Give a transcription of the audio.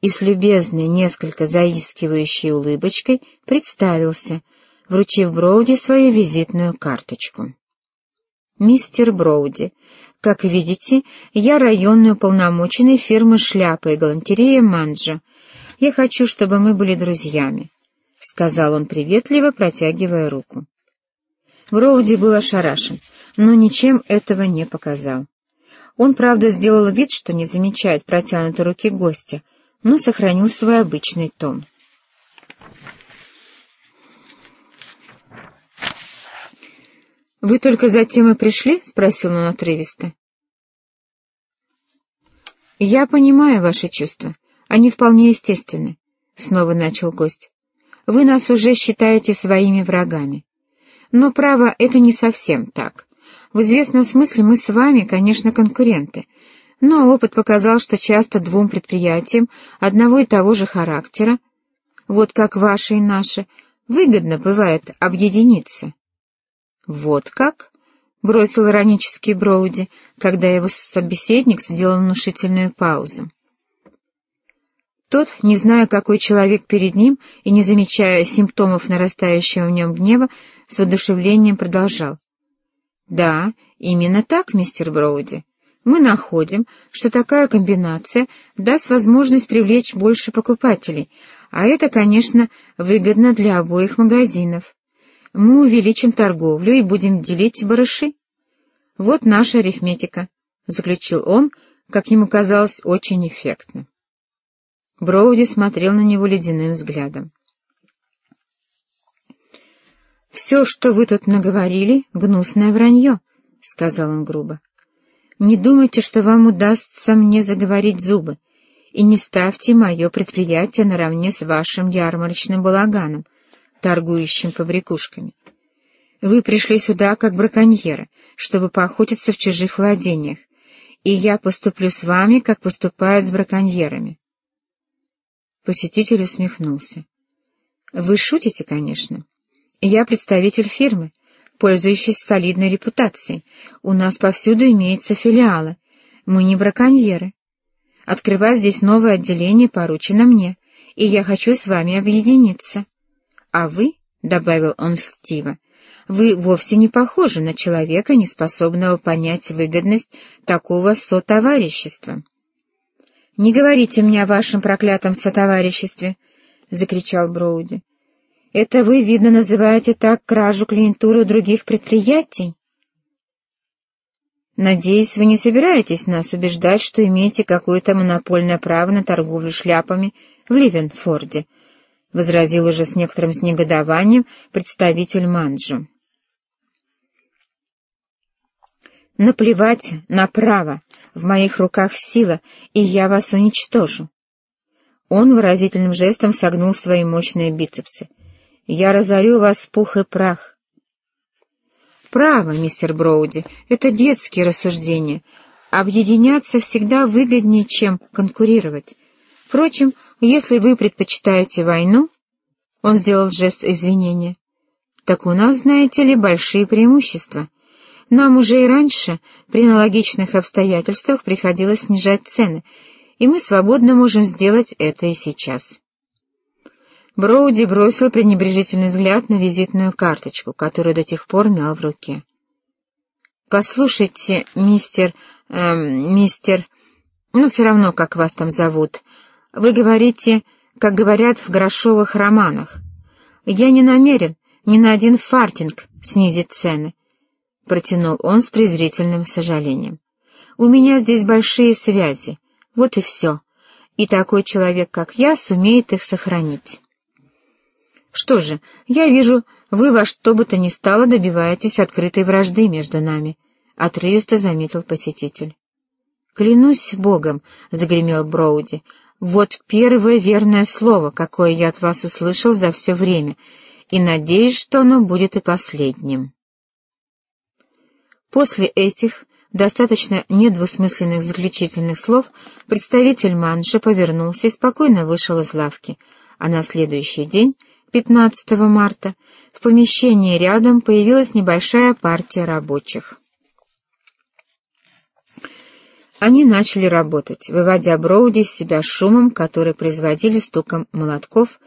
и с любезной, несколько заискивающей улыбочкой представился, вручив Броуди свою визитную карточку. «Мистер Броуди, как видите, я районный уполномоченный фирмы «Шляпа и галантерея Манджа. Я хочу, чтобы мы были друзьями», — сказал он приветливо, протягивая руку. Броуди был ошарашен, но ничем этого не показал. Он, правда, сделал вид, что не замечает протянутой руки гостя, но сохранил свой обычный тон. «Вы только затем и пришли?» — спросил он отрывисто. «Я понимаю ваши чувства. Они вполне естественны», — снова начал гость. «Вы нас уже считаете своими врагами. Но, право, это не совсем так. В известном смысле мы с вами, конечно, конкуренты, но опыт показал, что часто двум предприятиям одного и того же характера, вот как ваше и наше, выгодно бывает объединиться. «Вот как?» — бросил иронический Броуди, когда его собеседник сделал внушительную паузу. Тот, не зная, какой человек перед ним, и не замечая симптомов нарастающего в нем гнева, с воодушевлением продолжал. «Да, именно так, мистер Броуди. Мы находим, что такая комбинация даст возможность привлечь больше покупателей, а это, конечно, выгодно для обоих магазинов. Мы увеличим торговлю и будем делить барыши. Вот наша арифметика», — заключил он, как ему казалось, очень эффектно. Броуди смотрел на него ледяным взглядом. «Все, что вы тут наговорили, — гнусное вранье», — сказал он грубо. «Не думайте, что вам удастся мне заговорить зубы, и не ставьте мое предприятие наравне с вашим ярмарочным балаганом, торгующим побрякушками. Вы пришли сюда как браконьеры, чтобы поохотиться в чужих владениях, и я поступлю с вами, как поступают с браконьерами. Посетитель усмехнулся. «Вы шутите, конечно. Я представитель фирмы, пользующийся солидной репутацией. У нас повсюду имеются филиалы. Мы не браконьеры. Открывать здесь новое отделение поручено мне, и я хочу с вами объединиться. А вы, — добавил он льстиво, — вы вовсе не похожи на человека, не способного понять выгодность такого сотоварищества. «Не говорите мне о вашем проклятом сотовариществе!» — закричал Броуди. «Это вы, видно, называете так кражу клиентуры других предприятий?» «Надеюсь, вы не собираетесь нас убеждать, что имеете какое-то монопольное право на торговлю шляпами в Ливенфорде», — возразил уже с некоторым снегодованием представитель Манджу. «Наплевать на право!» В моих руках сила, и я вас уничтожу. Он выразительным жестом согнул свои мощные бицепсы. Я разорю вас пух и прах. Право, мистер Броуди, это детские рассуждения. Объединяться всегда выгоднее, чем конкурировать. Впрочем, если вы предпочитаете войну, он сделал жест извинения, так у нас, знаете ли, большие преимущества. Нам уже и раньше при аналогичных обстоятельствах приходилось снижать цены, и мы свободно можем сделать это и сейчас. Броуди бросил пренебрежительный взгляд на визитную карточку, которую до тех пор мял в руке. «Послушайте, мистер... Э, мистер... Ну, все равно, как вас там зовут. Вы говорите, как говорят в грошовых романах. Я не намерен ни на один фартинг снизить цены. — протянул он с презрительным сожалением. «У меня здесь большие связи, вот и все, и такой человек, как я, сумеет их сохранить». «Что же, я вижу, вы во что бы то ни стало добиваетесь открытой вражды между нами», — отрывисто заметил посетитель. «Клянусь Богом», — загремел Броуди, — «вот первое верное слово, какое я от вас услышал за все время, и надеюсь, что оно будет и последним». После этих достаточно недвусмысленных заключительных слов представитель манша повернулся и спокойно вышел из лавки, а на следующий день, 15 марта, в помещении рядом появилась небольшая партия рабочих. Они начали работать, выводя Броуди из себя шумом, который производили стуком молотков,